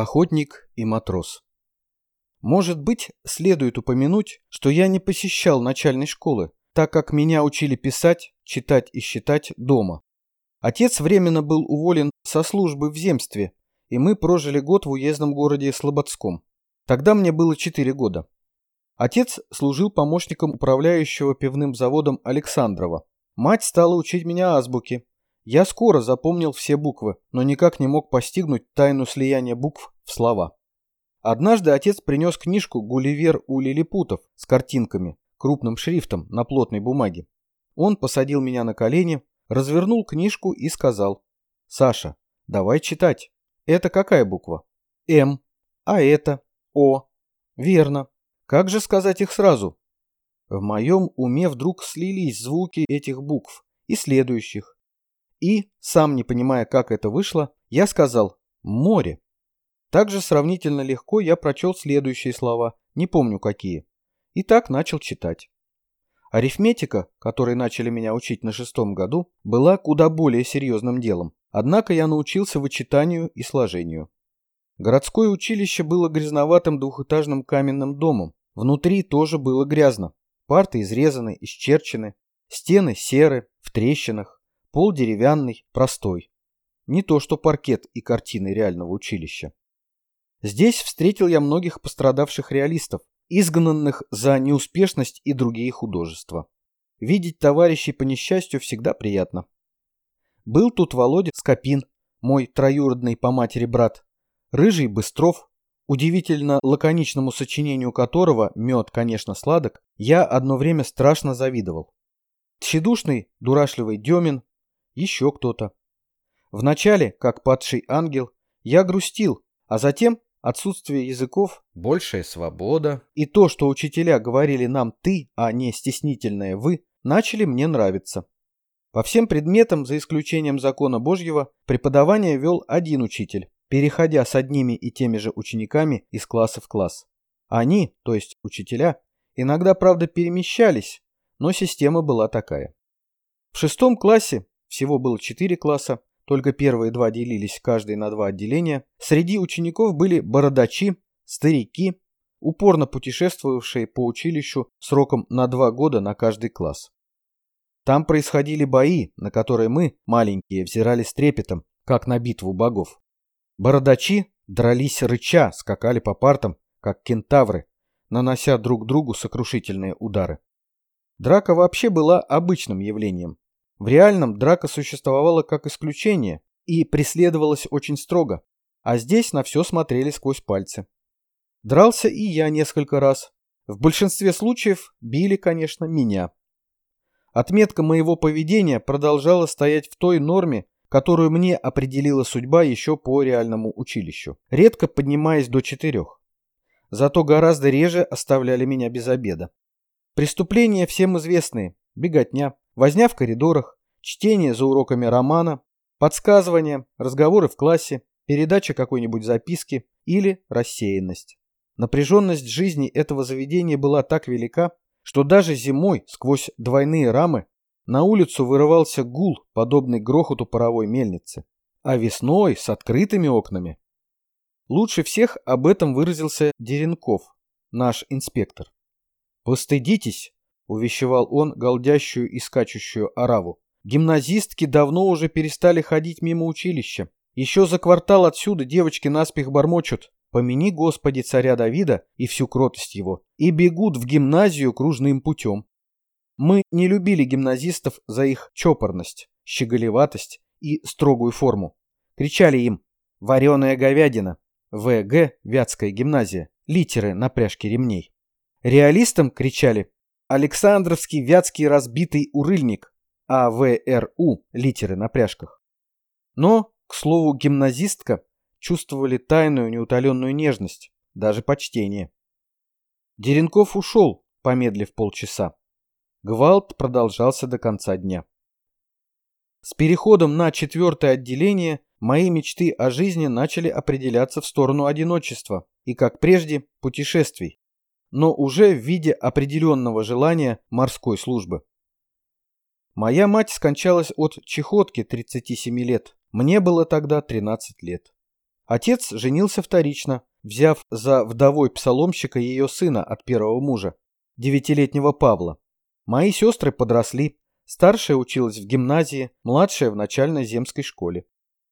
Охотник и матрос. Может быть, следует упомянуть, что я не посещал начальной школы, так как меня учили писать, читать и считать дома. Отец временно был уволен со службы в земстве, и мы прожили год в уездном городе Слободском. Тогда мне было 4 года. Отец служил помощником управляющего пивным заводом Александрова. Мать стала учить меня азбуке, я скоро запомнил все буквы, но никак не мог постигнуть тайну слияния букв в слова. Однажды отец принес книжку «Гулливер у лилипутов» с картинками, крупным шрифтом на плотной бумаге. Он посадил меня на колени, развернул книжку и сказал, «Саша, давай читать. Это какая буква?» «М». «А это?» «О». «Верно. Как же сказать их сразу?» В моем уме вдруг слились звуки этих букв и следующих, и, сам не понимая, как это вышло, я сказал «море». Также сравнительно легко я прочел следующие слова, не помню какие. И так начал читать. Арифметика, которой начали меня учить на шестом году, была куда более серьезным делом. Однако я научился вычитанию и сложению. Городское училище было грязноватым двухэтажным каменным домом. Внутри тоже было грязно. Парты изрезаны, исчерчены, стены серы, в трещинах. Пол деревянный, простой. Не то что паркет и картины реального училища. Здесь встретил я многих пострадавших реалистов, изгнанных за неуспешность и другие художества. Видеть товарищей по несчастью всегда приятно. Был тут Володя Скопин, мой троюродный по матери брат, Рыжий Быстров, удивительно лаконичному сочинению которого, мед, конечно, сладок, я одно время страшно завидовал. Тщедушный, дурашливый Демин, еще кто-то. Вначале, как падший ангел, я грустил, а затем отсутствие языков, большая свобода и то, что учителя говорили нам «ты», а не стеснительное «вы», начали мне нравиться. По всем предметам, за исключением закона Божьего, преподавание вел один учитель, переходя с одними и теми же учениками из класса в класс. Они, то есть учителя, иногда, правда, перемещались, но система была такая. В шестом классе всего было четыре класса, только первые два делились каждый на два отделения. Среди учеников были бородачи, старики, упорно путешествовавшие по училищу сроком на два года на каждый класс. Там происходили бои, на которые мы, маленькие, взирали с трепетом, как на битву богов. Бородачи дрались рыча, скакали по партам, как кентавры, нанося друг другу сокрушительные удары. Драка вообще была обычным явлением. В реальном драка существовала как исключение и преследовалась очень строго, а здесь на все смотрели сквозь пальцы. Дрался и я несколько раз. В большинстве случаев били, конечно, меня. Отметка моего поведения продолжала стоять в той норме, которую мне определила судьба еще по реальному училищу, редко поднимаясь до четырех. Зато гораздо реже оставляли меня без обеда. Преступления всем известные. Беготня, Возня в коридорах, чтение за уроками романа, подсказывания, разговоры в классе, передача какой-нибудь записки или рассеянность. Напряженность жизни этого заведения была так велика, что даже зимой сквозь двойные рамы на улицу вырывался гул, подобный грохоту паровой мельницы, а весной с открытыми окнами. Лучше всех об этом выразился Деренков, наш инспектор. «Постыдитесь, увещевал он голдящую и скачущую ораву. Гимназистки давно уже перестали ходить мимо училища. Еще за квартал отсюда девочки наспех бормочут «Помяни, Господи, царя Давида и всю кротость его» и бегут в гимназию кружным путем. Мы не любили гимназистов за их чопорность, щеголеватость и строгую форму. Кричали им «Вареная говядина», ВГ, Вятская гимназия, литеры на пряжке ремней. Реалистам кричали Александровский Вятский разбитый урыльник, АВРУ, литеры на пряжках. Но, к слову, гимназистка чувствовали тайную неутоленную нежность, даже почтение. Деренков ушел, помедлив полчаса. Гвалт продолжался до конца дня. С переходом на четвертое отделение мои мечты о жизни начали определяться в сторону одиночества и, как прежде, путешествий но уже в виде определенного желания морской службы. Моя мать скончалась от чехотки 37 лет. Мне было тогда 13 лет. Отец женился вторично, взяв за вдовой псаломщика ее сына от первого мужа, девятилетнего Павла. Мои сестры подросли, старшая училась в гимназии, младшая в начальной земской школе.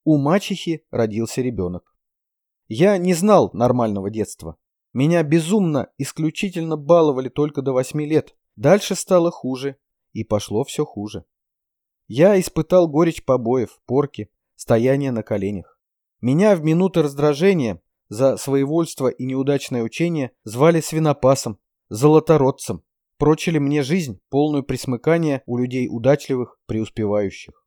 У мачехи родился ребенок. Я не знал нормального детства. Меня безумно, исключительно баловали только до восьми лет. Дальше стало хуже, и пошло все хуже. Я испытал горечь побоев, порки, стояния на коленях. Меня в минуты раздражения за своевольство и неудачное учение звали свинопасом, золотородцем, прочили мне жизнь, полную присмыкания у людей удачливых, преуспевающих.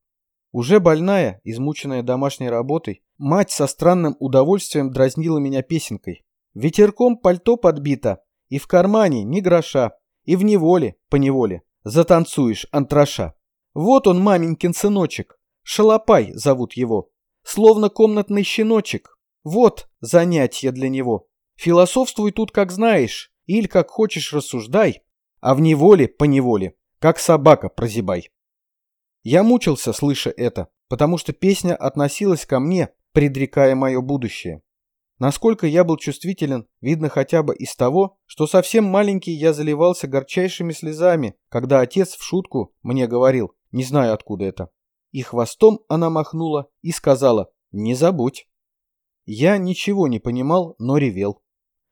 Уже больная, измученная домашней работой, мать со странным удовольствием дразнила меня песенкой. Ветерком пальто подбито, и в кармане ни гроша, и в неволе, по неволе, затанцуешь антраша. Вот он, маменькин сыночек, Шалопай зовут его, словно комнатный щеночек. Вот занятие для него. Философствуй тут как знаешь, или как хочешь рассуждай, а в неволе, по неволе, как собака прозябай. Я мучился, слыша это, потому что песня относилась ко мне, предрекая мое будущее. Насколько я был чувствителен, видно хотя бы из того, что совсем маленький я заливался горчайшими слезами, когда отец в шутку мне говорил, не знаю откуда это. И хвостом она махнула и сказала «Не забудь». Я ничего не понимал, но ревел.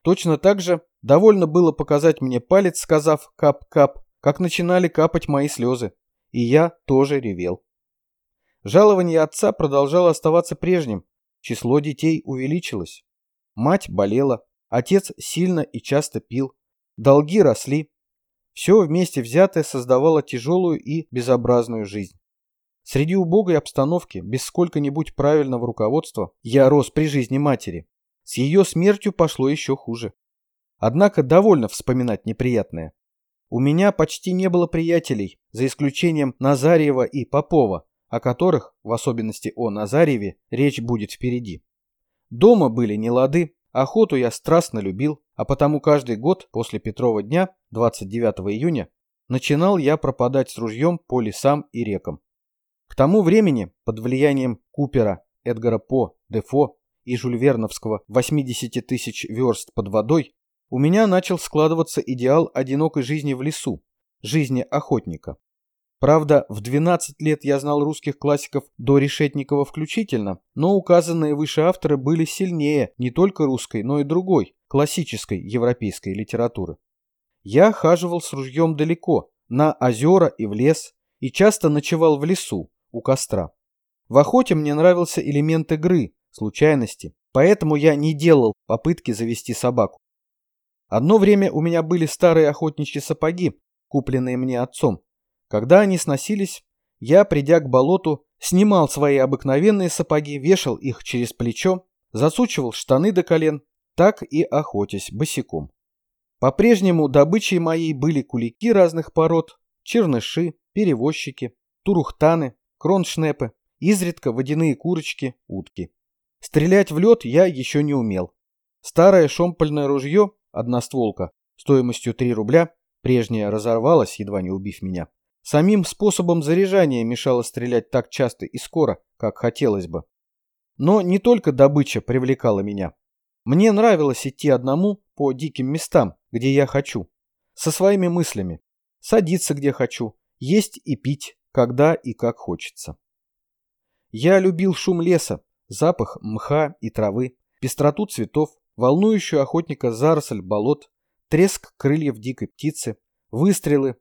Точно так же довольно было показать мне палец, сказав «кап-кап», как начинали капать мои слезы. И я тоже ревел. Жалование отца продолжало оставаться прежним. Число детей увеличилось. Мать болела, отец сильно и часто пил. Долги росли. Все вместе взятое создавало тяжелую и безобразную жизнь. Среди убогой обстановки, без сколько-нибудь правильного руководства, я рос при жизни матери. С ее смертью пошло еще хуже. Однако довольно вспоминать неприятное. У меня почти не было приятелей, за исключением Назарьева и Попова, о которых, в особенности о Назарьеве, речь будет впереди. Дома были нелады, охоту я страстно любил, а потому каждый год после Петрова дня, 29 июня, начинал я пропадать с ружьем по лесам и рекам. К тому времени, под влиянием Купера, Эдгара По, Дефо и Жульверновского 80 тысяч верст под водой, у меня начал складываться идеал одинокой жизни в лесу, жизни охотника. Правда, в 12 лет я знал русских классиков до Решетникова включительно, но указанные выше авторы были сильнее не только русской, но и другой, классической европейской литературы. Я хаживал с ружьем далеко, на озера и в лес, и часто ночевал в лесу, у костра. В охоте мне нравился элемент игры, случайности, поэтому я не делал попытки завести собаку. Одно время у меня были старые охотничьи сапоги, купленные мне отцом, когда они сносились, я, придя к болоту, снимал свои обыкновенные сапоги, вешал их через плечо, засучивал штаны до колен, так и охотясь босиком. По-прежнему добычей моей были кулики разных пород, черныши, перевозчики, турухтаны, кроншнепы, изредка водяные курочки, утки. Стрелять в лед я еще не умел. Старое шомпольное ружье, одностволка, стоимостью 3 рубля, прежнее разорвалось, едва не убив меня, Самим способом заряжания мешало стрелять так часто и скоро, как хотелось бы. Но не только добыча привлекала меня. Мне нравилось идти одному по диким местам, где я хочу. Со своими мыслями. Садиться где хочу. Есть и пить, когда и как хочется. Я любил шум леса, запах мха и травы, пестроту цветов, волнующую охотника заросль болот, треск крыльев дикой птицы, выстрелы,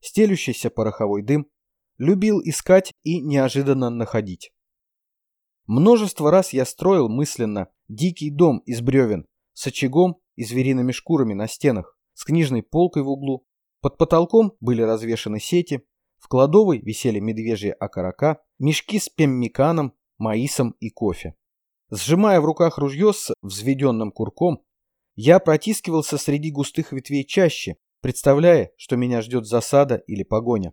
стелющийся пороховой дым, любил искать и неожиданно находить. Множество раз я строил мысленно дикий дом из бревен с очагом и звериными шкурами на стенах, с книжной полкой в углу. Под потолком были развешаны сети, в кладовой висели медвежьи окорока, мешки с пеммиканом, маисом и кофе. Сжимая в руках ружье с взведенным курком, я протискивался среди густых ветвей чаще, представляя, что меня ждет засада или погоня.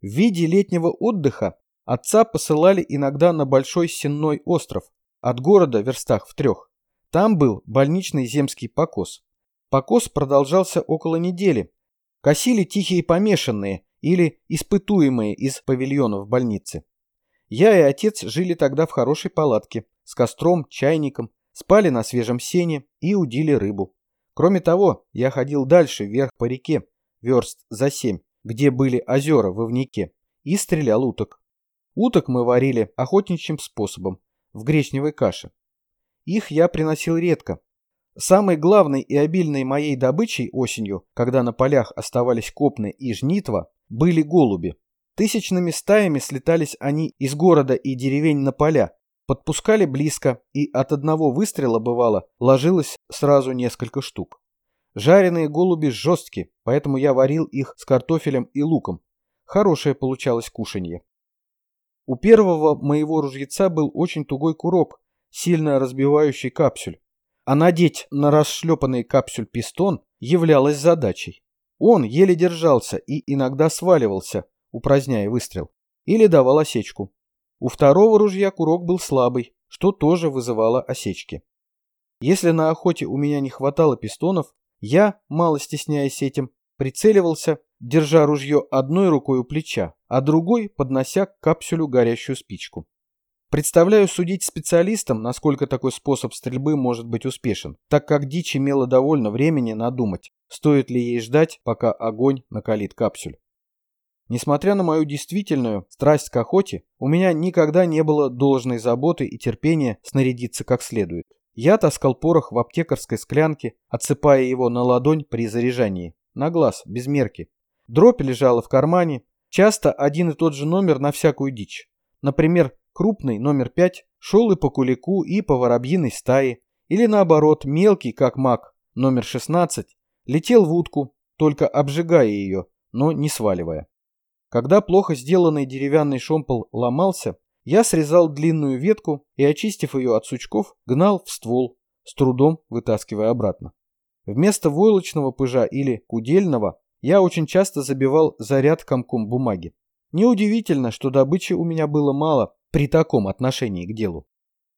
В виде летнего отдыха отца посылали иногда на большой сенной остров, от города в верстах в трех. Там был больничный земский покос. Покос продолжался около недели. Косили тихие помешанные или испытуемые из павильонов больницы. Я и отец жили тогда в хорошей палатке, с костром, чайником, спали на свежем сене и удили рыбу. Кроме того, я ходил дальше, вверх по реке, верст за семь, где были озера в Ивнике, и стрелял уток. Уток мы варили охотничьим способом, в гречневой каше. Их я приносил редко. Самой главной и обильной моей добычей осенью, когда на полях оставались копны и жнитва, были голуби. Тысячными стаями слетались они из города и деревень на поля, подпускали близко, и от одного выстрела, бывало, ложилось сразу несколько штук. Жареные голуби жесткие, поэтому я варил их с картофелем и луком. Хорошее получалось кушанье. У первого моего ружьеца был очень тугой курок, сильно разбивающий капсюль. А надеть на расшлепанный капсюль пистон являлось задачей. Он еле держался и иногда сваливался, упраздняя выстрел, или давал осечку. У второго ружья курок был слабый, что тоже вызывало осечки. Если на охоте у меня не хватало пистонов, я, мало стесняясь этим, прицеливался, держа ружье одной рукой у плеча, а другой поднося к капсюлю горящую спичку. Представляю судить специалистам, насколько такой способ стрельбы может быть успешен, так как дичь имела довольно времени надумать, стоит ли ей ждать, пока огонь накалит капсюль. Несмотря на мою действительную страсть к охоте, у меня никогда не было должной заботы и терпения снарядиться как следует. Я таскал порох в аптекарской склянке, отсыпая его на ладонь при заряжании, на глаз, без мерки. Дробь лежала в кармане, часто один и тот же номер на всякую дичь. Например, крупный, номер 5, шел и по кулику, и по воробьиной стае, или наоборот, мелкий, как мак, номер 16, летел в утку, только обжигая ее, но не сваливая. Когда плохо сделанный деревянный шомпол ломался, я срезал длинную ветку и, очистив ее от сучков, гнал в ствол, с трудом вытаскивая обратно. Вместо войлочного пыжа или кудельного я очень часто забивал заряд комком бумаги. Неудивительно, что добычи у меня было мало при таком отношении к делу.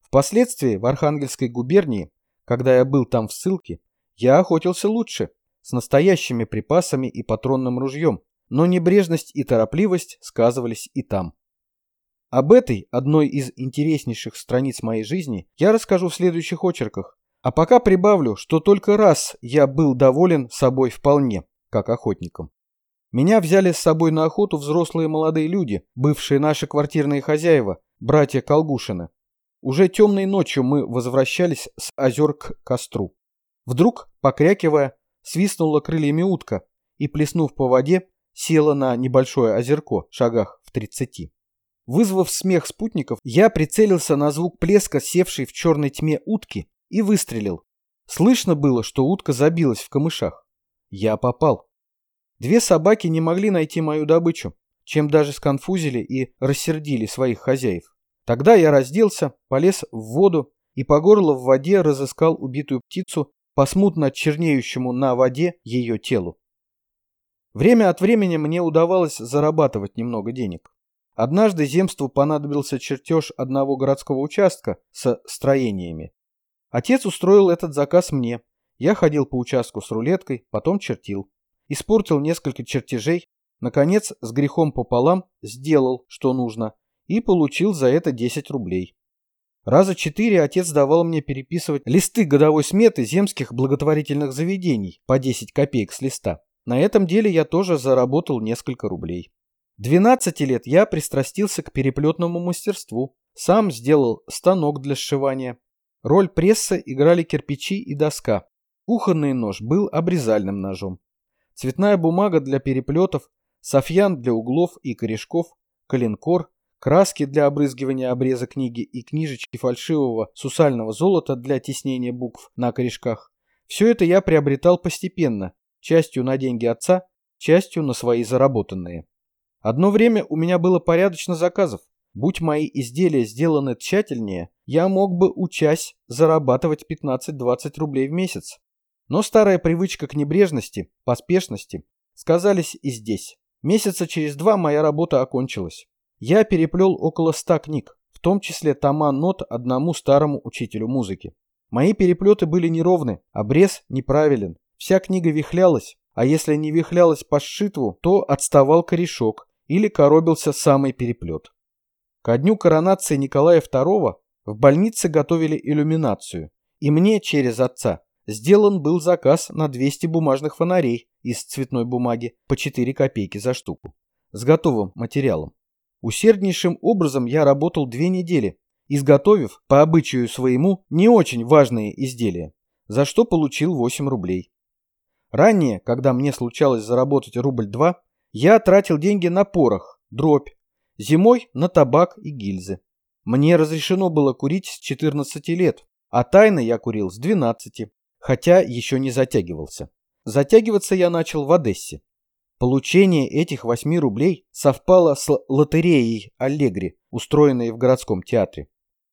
Впоследствии в Архангельской губернии, когда я был там в ссылке, я охотился лучше, с настоящими припасами и патронным ружьем, но небрежность и торопливость сказывались и там. Об этой, одной из интереснейших страниц моей жизни, я расскажу в следующих очерках. А пока прибавлю, что только раз я был доволен собой вполне, как охотником. Меня взяли с собой на охоту взрослые молодые люди, бывшие наши квартирные хозяева, братья Колгушины. Уже темной ночью мы возвращались с озер к костру. Вдруг, покрякивая, свистнула крыльями утка и, плеснув по воде, села на небольшое озерко, шагах в тридцати. Вызвав смех спутников, я прицелился на звук плеска, севшей в черной тьме утки, и выстрелил. Слышно было, что утка забилась в камышах. Я попал. Две собаки не могли найти мою добычу, чем даже сконфузили и рассердили своих хозяев. Тогда я разделся, полез в воду и по горло в воде разыскал убитую птицу по смутно чернеющему на воде ее телу. Время от времени мне удавалось зарабатывать немного денег. Однажды земству понадобился чертеж одного городского участка с строениями. Отец устроил этот заказ мне. Я ходил по участку с рулеткой, потом чертил. Испортил несколько чертежей, наконец, с грехом пополам, сделал, что нужно, и получил за это 10 рублей. Раза четыре отец давал мне переписывать листы годовой сметы земских благотворительных заведений по 10 копеек с листа. На этом деле я тоже заработал несколько рублей. 12 лет я пристрастился к переплетному мастерству. Сам сделал станок для сшивания. Роль пресса играли кирпичи и доска. Кухонный нож был обрезальным ножом. Цветная бумага для переплетов, софьян для углов и корешков, коленкор, краски для обрызгивания обреза книги и книжечки фальшивого сусального золота для теснения букв на корешках. Все это я приобретал постепенно, частью на деньги отца, частью на свои заработанные. Одно время у меня было порядочно заказов. Будь мои изделия сделаны тщательнее, я мог бы, учась, зарабатывать 15-20 рублей в месяц. Но старая привычка к небрежности, поспешности сказались и здесь. Месяца через два моя работа окончилась. Я переплел около ста книг, в том числе тома нот одному старому учителю музыки. Мои переплеты были неровны, обрез неправилен, Вся книга вихлялась, а если не вихлялась по сшитву, то отставал корешок или коробился самый переплет. Ко дню коронации Николая II В больнице готовили иллюминацию, и мне через отца сделан был заказ на 200 бумажных фонарей из цветной бумаги по 4 копейки за штуку, с готовым материалом. Усерднейшим образом я работал две недели, изготовив, по обычаю своему, не очень важные изделия, за что получил 8 рублей. Ранее, когда мне случалось заработать рубль-два, я тратил деньги на порох, дробь, зимой на табак и гильзы. Мне разрешено было курить с 14 лет, а тайно я курил с 12, хотя еще не затягивался. Затягиваться я начал в Одессе. Получение этих 8 рублей совпало с лотереей Аллегри, устроенной в городском театре.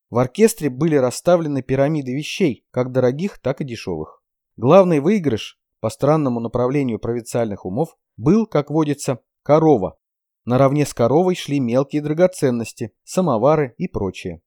В оркестре были расставлены пирамиды вещей, как дорогих, так и дешевых. Главный выигрыш по странному направлению провинциальных умов был, как водится, корова. Наравне с коровой шли мелкие драгоценности, самовары и прочее.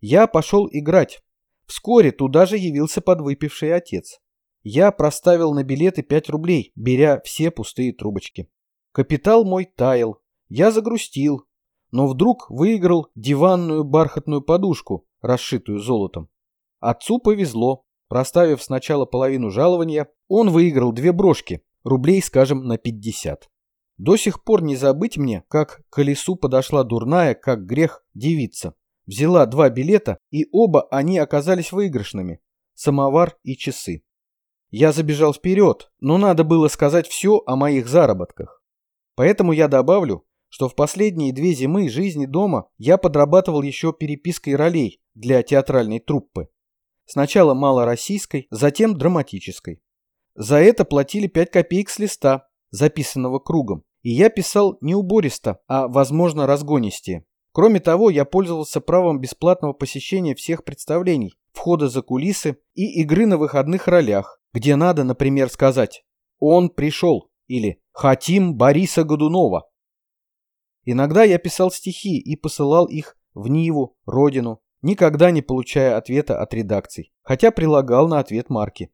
Я пошел играть. Вскоре туда же явился подвыпивший отец. Я проставил на билеты 5 рублей, беря все пустые трубочки. Капитал мой таял. Я загрустил, но вдруг выиграл диванную бархатную подушку, расшитую золотом. Отцу повезло. Проставив сначала половину жалования, он выиграл две брошки, рублей, скажем, на 50. До сих пор не забыть мне, как к колесу подошла дурная, как грех, девица. Взяла два билета, и оба они оказались выигрышными. Самовар и часы. Я забежал вперед, но надо было сказать все о моих заработках. Поэтому я добавлю, что в последние две зимы жизни дома я подрабатывал еще перепиской ролей для театральной труппы. Сначала малороссийской, затем драматической. За это платили 5 копеек с листа, записанного кругом, и я писал не убористо, а, возможно, разгонистее. Кроме того, я пользовался правом бесплатного посещения всех представлений, входа за кулисы и игры на выходных ролях, где надо, например, сказать «Он пришел» или «Хотим Бориса Годунова». Иногда я писал стихи и посылал их в Ниву, родину, никогда не получая ответа от редакций, хотя прилагал на ответ марки.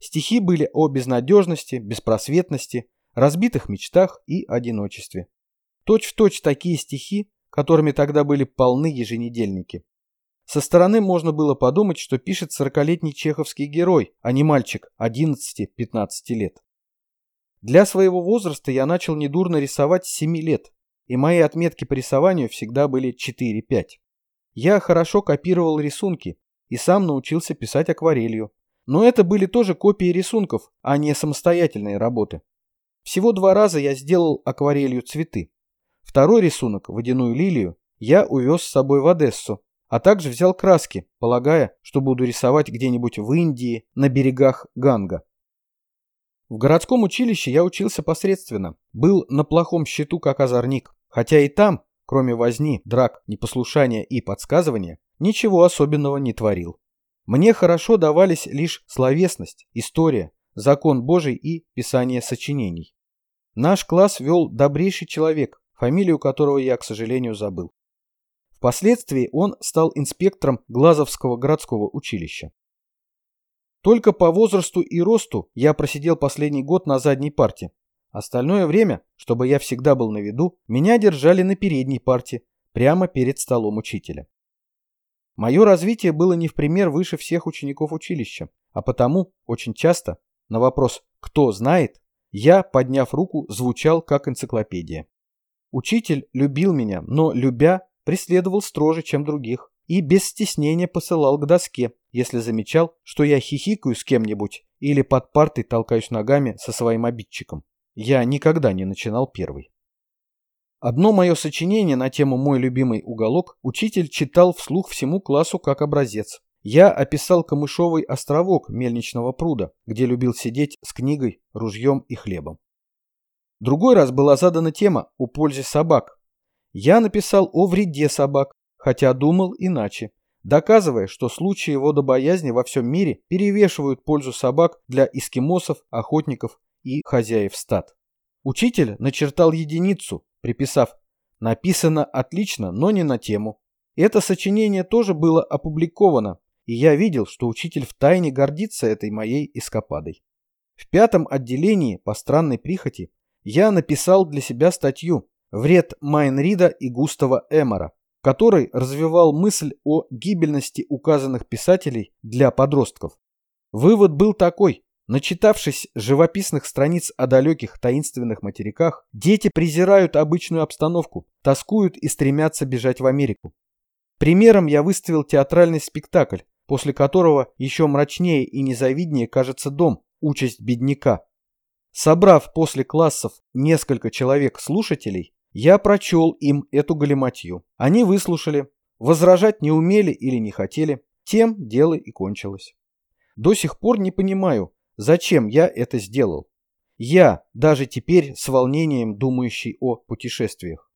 Стихи были о безнадежности, беспросветности, разбитых мечтах и одиночестве. Точь-в-точь точь такие стихи, которыми тогда были полны еженедельники. Со стороны можно было подумать, что пишет сорокалетний чеховский герой, а не мальчик 11-15 лет. Для своего возраста я начал недурно рисовать с 7 лет, и мои отметки по рисованию всегда были 4-5. Я хорошо копировал рисунки и сам научился писать акварелью. Но это были тоже копии рисунков, а не самостоятельные работы. Всего два раза я сделал акварелью цветы. Второй рисунок, водяную лилию, я увез с собой в Одессу, а также взял краски, полагая, что буду рисовать где-нибудь в Индии, на берегах Ганга. В городском училище я учился посредственно, был на плохом счету как озорник. Хотя и там, кроме возни, драк, непослушания и подсказывания, ничего особенного не творил. Мне хорошо давались лишь словесность, история, закон Божий и писание сочинений. Наш класс вел добрейший человек, фамилию которого я, к сожалению, забыл. Впоследствии он стал инспектором Глазовского городского училища. Только по возрасту и росту я просидел последний год на задней парте, Остальное время, чтобы я всегда был на виду, меня держали на передней парте, прямо перед столом учителя. Мое развитие было не в пример выше всех учеников училища, а потому очень часто на вопрос «кто знает?» я, подняв руку, звучал как энциклопедия. Учитель любил меня, но, любя, преследовал строже, чем других, и без стеснения посылал к доске, если замечал, что я хихикаю с кем-нибудь или под партой толкаюсь ногами со своим обидчиком. Я никогда не начинал первый. Одно мое сочинение на тему «Мой любимый уголок» учитель читал вслух всему классу как образец. Я описал камышовый островок мельничного пруда, где любил сидеть с книгой, ружьем и хлебом. Другой раз была задана тема о пользе собак. Я написал о вреде собак, хотя думал иначе, доказывая, что случаи водобоязни во всем мире перевешивают пользу собак для эскимосов, охотников и хозяев стад. Учитель начертал единицу, приписав «написано отлично, но не на тему». Это сочинение тоже было опубликовано, и я видел, что учитель втайне гордится этой моей эскападой. В пятом отделении по странной прихоти я написал для себя статью «Вред Майнрида и Густава Эмора». в которой развивал мысль о гибельности указанных писателей для подростков. Вывод был такой. Начитавшись живописных страниц о далеких таинственных материках, дети презирают обычную обстановку, тоскуют и стремятся бежать в Америку. Примером я выставил театральный спектакль, после которого еще мрачнее и незавиднее кажется дом, участь бедняка. Собрав после классов несколько человек слушателей, я прочел им эту галиматью. Они выслушали, возражать не умели или не хотели, тем дело и кончилось. До сих пор не понимаю, зачем я это сделал. Я, даже теперь с волнением думающий о путешествиях.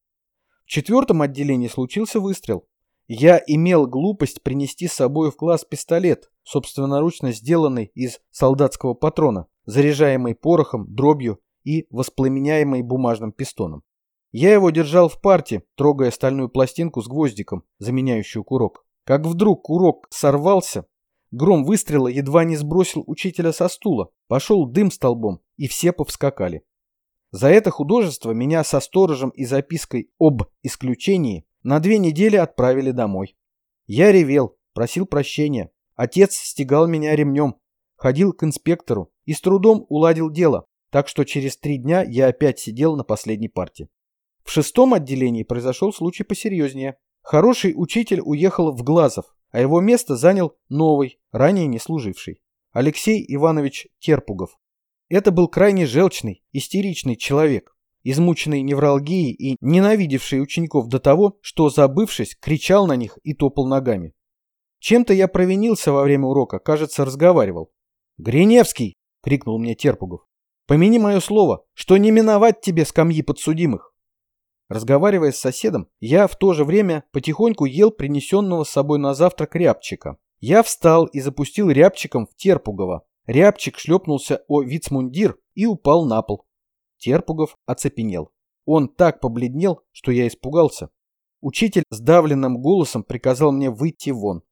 В четвертом отделении случился выстрел. Я имел глупость принести с собой в класс пистолет, собственноручно сделанный из солдатского патрона, заряжаемый порохом, дробью и воспламеняемый бумажным пистоном. Я его держал в парте, трогая стальную пластинку с гвоздиком, заменяющую курок. Как вдруг курок сорвался, Гром выстрела едва не сбросил учителя со стула, пошел дым столбом, и все повскакали. За это художество меня со сторожем и запиской об исключении на две недели отправили домой. Я ревел, просил прощения. Отец стегал меня ремнем, ходил к инспектору и с трудом уладил дело, так что через три дня я опять сидел на последней парте. В шестом отделении произошел случай посерьезнее. Хороший учитель уехал в Глазов, а его место занял новый, ранее не служивший, Алексей Иванович Терпугов. Это был крайне желчный, истеричный человек, измученный невралгией и ненавидевший учеников до того, что, забывшись, кричал на них и топал ногами. Чем-то я провинился во время урока, кажется, разговаривал. «Гриневский!» — крикнул мне Терпугов. «Помяни мое слово, что не миновать тебе скамьи подсудимых!» Разговаривая с соседом, я в то же время потихоньку ел принесенного с собой на завтрак рябчика. Я встал и запустил рябчиком в Терпугова. Рябчик шлепнулся о вицмундир и упал на пол. Терпугов оцепенел. Он так побледнел, что я испугался. Учитель сдавленным голосом приказал мне выйти вон.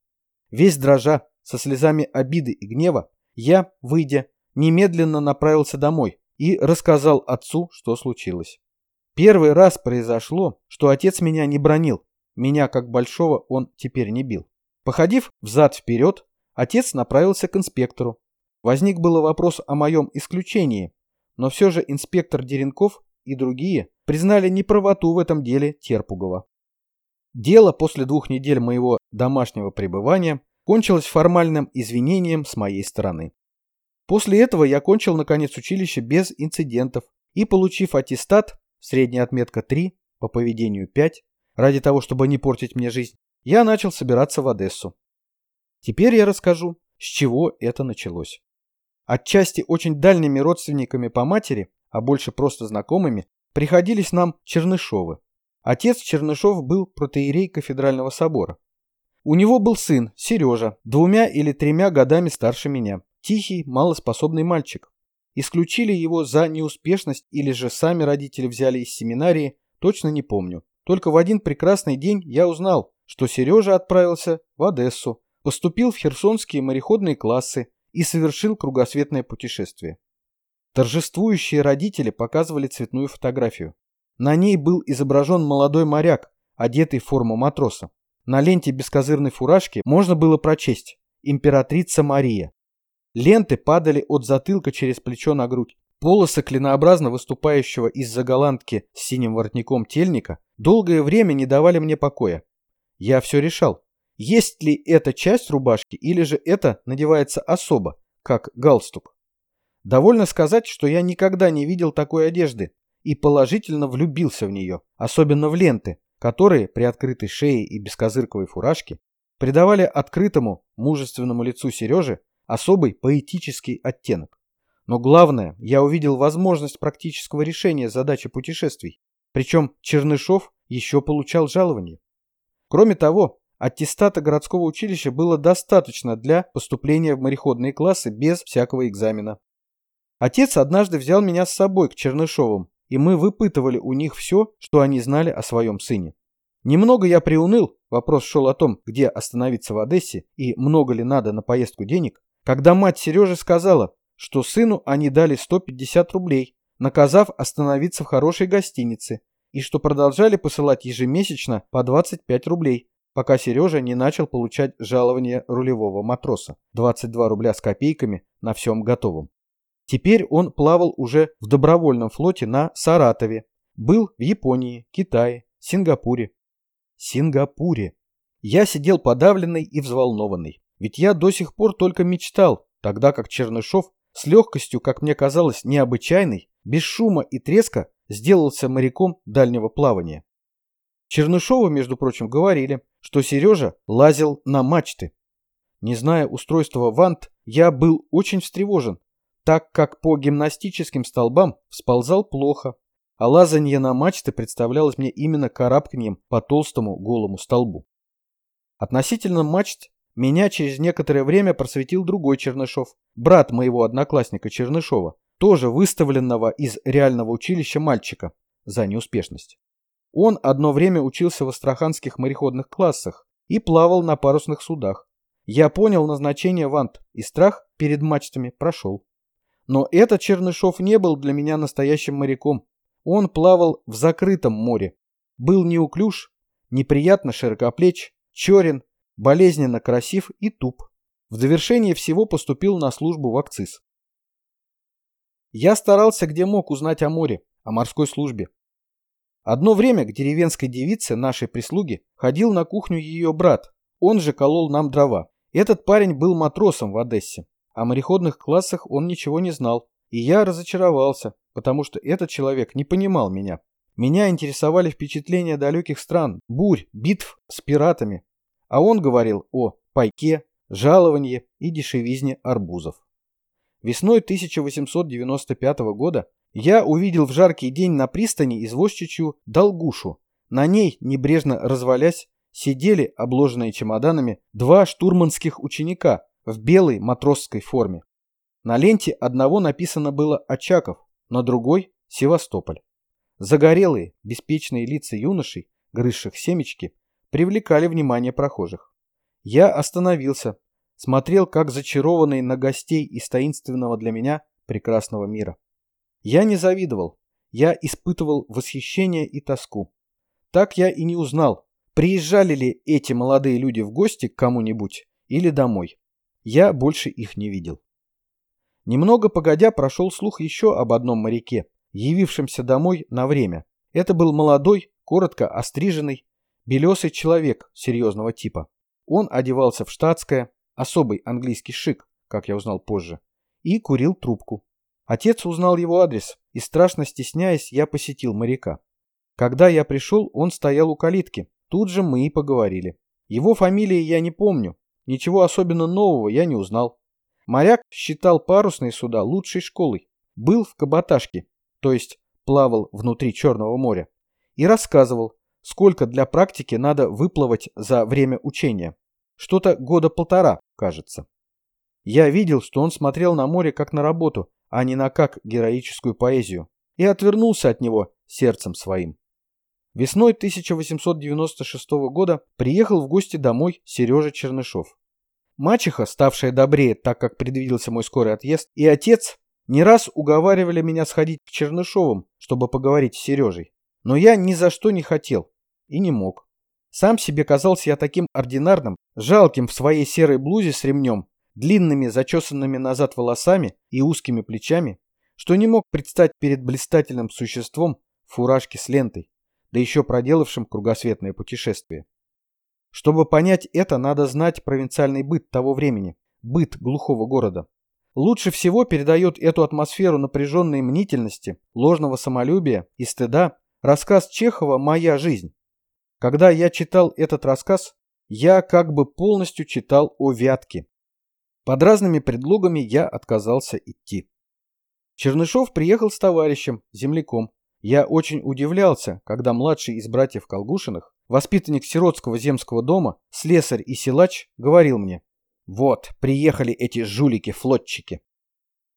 Весь дрожа, со слезами обиды и гнева, я, выйдя, немедленно направился домой и рассказал отцу, что случилось. Первый раз произошло, что отец меня не бронил. Меня, как большого, он теперь не бил. Походив взад-вперед, отец направился к инспектору. Возник был вопрос о моем исключении, но все же инспектор Деренков и другие признали неправоту в этом деле Терпугова. Дело после двух недель моего домашнего пребывания кончилось формальным извинением с моей стороны. После этого я кончил, наконец, училище без инцидентов и, получив аттестат, средняя отметка 3, по поведению 5, ради того, чтобы не портить мне жизнь, я начал собираться в Одессу. Теперь я расскажу, с чего это началось. Отчасти очень дальними родственниками по матери, а больше просто знакомыми, приходились нам Чернышовы. Отец Чернышов был протеерей кафедрального собора. У него был сын, Сережа, двумя или тремя годами старше меня. Тихий, малоспособный мальчик. Исключили его за неуспешность или же сами родители взяли из семинарии, точно не помню. Только в один прекрасный день я узнал, что Сережа отправился в Одессу, поступил в херсонские мореходные классы и совершил кругосветное путешествие. Торжествующие родители показывали цветную фотографию. На ней был изображен молодой моряк, одетый в форму матроса. На ленте бескозырной фуражки можно было прочесть «Императрица Мария». Ленты падали от затылка через плечо на грудь. Полосы клинообразно выступающего из-за голландки с синим воротником тельника долгое время не давали мне покоя. Я все решал, есть ли это часть рубашки или же это надевается особо, как галстук. Довольно сказать, что я никогда не видел такой одежды и положительно влюбился в нее, особенно в ленты, которые при открытой шее и бескозырковой фуражке придавали открытому, мужественному лицу Сережи особый поэтический оттенок. Но главное, я увидел возможность практического решения задачи путешествий. Причем Чернышов еще получал жалование. Кроме того, аттестата городского училища было достаточно для поступления в мореходные классы без всякого экзамена. Отец однажды взял меня с собой к Чернышовым, и мы выпытывали у них все, что они знали о своем сыне. Немного я приуныл, вопрос шел о том, где остановиться в Одессе и много ли надо на поездку денег, когда мать Сережи сказала, что сыну они дали 150 рублей, наказав остановиться в хорошей гостинице и что продолжали посылать ежемесячно по 25 рублей, пока Сережа не начал получать жалование рулевого матроса 22 рубля с копейками на всем готовом. Теперь он плавал уже в добровольном флоте на Саратове, был в Японии, Китае, Сингапуре. Сингапуре. Я сидел подавленный и взволнованный, ведь я до сих пор только мечтал, тогда как Чернышов с легкостью, как мне казалось, необычайной, без шума и треска сделался моряком дальнего плавания. Чернышову, между прочим, говорили, что Сережа лазил на мачты. Не зная устройства вант, я был очень встревожен, так как по гимнастическим столбам всползал плохо, а лазанье на мачты представлялось мне именно карабканьем по толстому голому столбу. Относительно мачт меня через некоторое время просветил другой Чернышов, брат моего одноклассника Чернышова, тоже выставленного из реального училища мальчика за неуспешность. Он одно время учился в астраханских мореходных классах и плавал на парусных судах. Я понял назначение вант, и страх перед мачтами прошел. Но этот Чернышов не был для меня настоящим моряком. Он плавал в закрытом море. Был неуклюж, неприятно широкоплеч, черен, болезненно красив и туп. В довершение всего поступил на службу в АКЦИС. Я старался где мог узнать о море, о морской службе. Одно время к деревенской девице нашей прислуги ходил на кухню ее брат, он же колол нам дрова. Этот парень был матросом в Одессе. О мореходных классах он ничего не знал, и я разочаровался, потому что этот человек не понимал меня. Меня интересовали впечатления далеких стран, бурь, битв с пиратами, а он говорил о пайке, жаловании и дешевизне арбузов. Весной 1895 года я увидел в жаркий день на пристани извозчичью долгушу. На ней, небрежно развалясь, сидели, обложенные чемоданами, два штурманских ученика в белой матросской форме. На ленте одного написано было «Очаков», на другой – «Севастополь». Загорелые, беспечные лица юношей, грызших семечки, привлекали внимание прохожих. Я остановился, смотрел как зачарованный на гостей из таинственного для меня прекрасного мира. Я не завидовал, я испытывал восхищение и тоску. Так я и не узнал, приезжали ли эти молодые люди в гости к кому-нибудь или домой. Я больше их не видел. Немного погодя прошел слух еще об одном моряке, явившемся домой на время. Это был молодой, коротко остриженный, Белесый человек серьезного типа. Он одевался в штатское, особый английский шик, как я узнал позже, и курил трубку. Отец узнал его адрес, и страшно стесняясь, я посетил моряка. Когда я пришел, он стоял у калитки. Тут же мы и поговорили. Его фамилии я не помню. Ничего особенно нового я не узнал. Моряк считал парусные суда лучшей школой. Был в каботажке, то есть плавал внутри Черного моря. И рассказывал, сколько для практики надо выплывать за время учения. Что-то года полтора, кажется. Я видел, что он смотрел на море как на работу, а не на как героическую поэзию, и отвернулся от него сердцем своим. Весной 1896 года приехал в гости домой Сережа Чернышов. Мачеха, ставшая добрее, так как предвиделся мой скорый отъезд, и отец не раз уговаривали меня сходить к Чернышовым, чтобы поговорить с Сережей. Но я ни за что не хотел и не мог. Сам себе казался я таким ординарным, жалким в своей серой блузе с ремнем, длинными зачесанными назад волосами и узкими плечами, что не мог предстать перед блистательным существом в фуражке с лентой, да еще проделавшим кругосветное путешествие. Чтобы понять это, надо знать провинциальный быт того времени, быт глухого города. Лучше всего передает эту атмосферу напряженной мнительности, ложного самолюбия и стыда рассказ Чехова «Моя жизнь», когда я читал этот рассказ, я как бы полностью читал о Вятке. Под разными предлогами я отказался идти. Чернышов приехал с товарищем, земляком. Я очень удивлялся, когда младший из братьев Колгушиных, воспитанник сиротского земского дома, слесарь и силач, говорил мне, «Вот, приехали эти жулики-флотчики».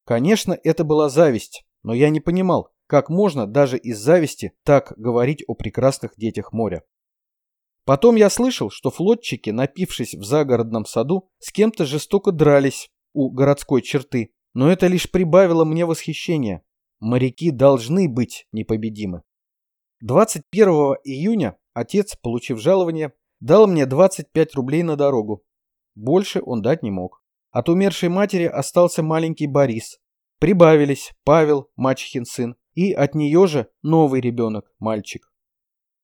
Конечно, это была зависть, но я не понимал, как можно даже из зависти так говорить о прекрасных детях моря. Потом я слышал, что флотчики, напившись в загородном саду, с кем-то жестоко дрались у городской черты, но это лишь прибавило мне восхищения. Моряки должны быть непобедимы. 21 июня отец, получив жалование, дал мне 25 рублей на дорогу. Больше он дать не мог. От умершей матери остался маленький Борис. Прибавились Павел, мачехин сын, и от нее же новый ребенок, мальчик.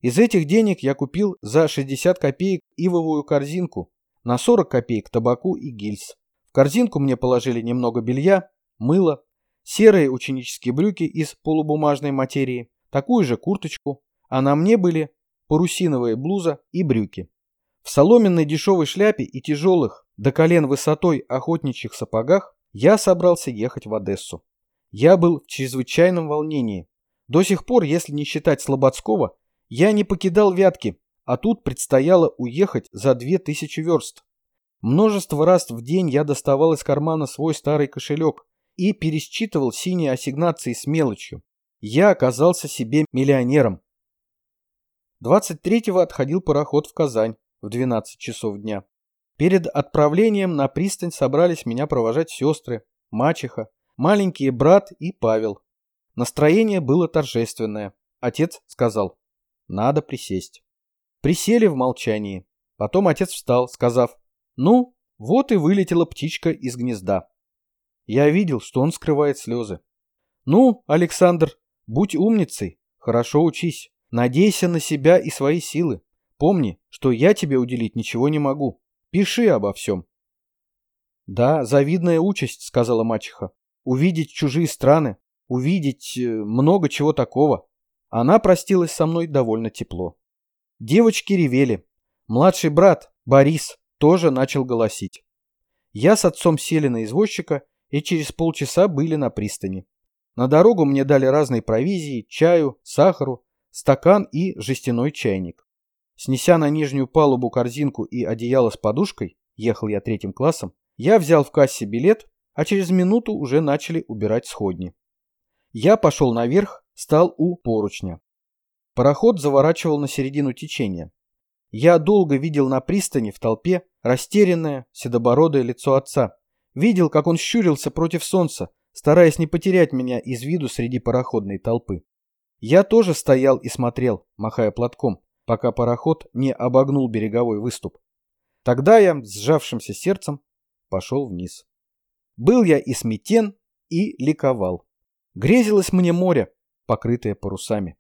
Из этих денег я купил за 60 копеек ивовую корзинку, на 40 копеек табаку и гильз. В корзинку мне положили немного белья, мыло, серые ученические брюки из полубумажной материи, такую же курточку, а на мне были парусиновая блуза и брюки. В соломенной дешевой шляпе и тяжелых, до колен высотой охотничьих сапогах я собрался ехать в Одессу. Я был в чрезвычайном волнении. До сих пор, если не считать Слободского, я не покидал Вятки, а тут предстояло уехать за две тысячи верст. Множество раз в день я доставал из кармана свой старый кошелек и пересчитывал синие ассигнации с мелочью. Я оказался себе миллионером. 23-го отходил пароход в Казань в 12 часов дня. Перед отправлением на пристань собрались меня провожать сестры, мачеха, маленький брат и Павел. Настроение было торжественное. Отец сказал, надо присесть. Присели в молчании. Потом отец встал, сказав, ну, вот и вылетела птичка из гнезда. Я видел, что он скрывает слезы. Ну, Александр, будь умницей, хорошо учись, надейся на себя и свои силы. Помни, что я тебе уделить ничего не могу. Пиши обо всем. Да, завидная участь, сказала мачеха. Увидеть чужие страны, увидеть э, много чего такого. Она простилась со мной довольно тепло. Девочки ревели. Младший брат, Борис, тоже начал голосить. Я с отцом сели на извозчика и через полчаса были на пристани. На дорогу мне дали разные провизии, чаю, сахару, стакан и жестяной чайник. Снеся на нижнюю палубу корзинку и одеяло с подушкой, ехал я третьим классом, я взял в кассе билет, а через минуту уже начали убирать сходни. Я пошел наверх, стал у поручня. Пароход заворачивал на середину течения. Я долго видел на пристани в толпе растерянное, седобородое лицо отца. Видел, как он щурился против солнца, стараясь не потерять меня из виду среди пароходной толпы. Я тоже стоял и смотрел, махая платком, пока пароход не обогнул береговой выступ. Тогда я, сжавшимся сердцем, пошел вниз. Был я и сметен, и ликовал. Грезилось мне море, покрытое парусами.